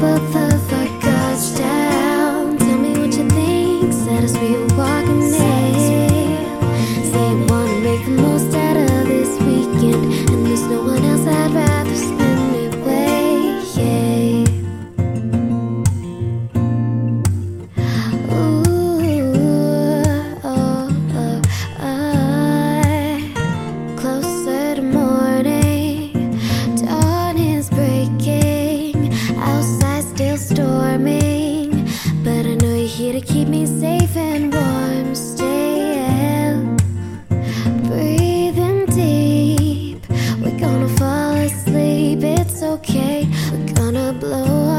but the blow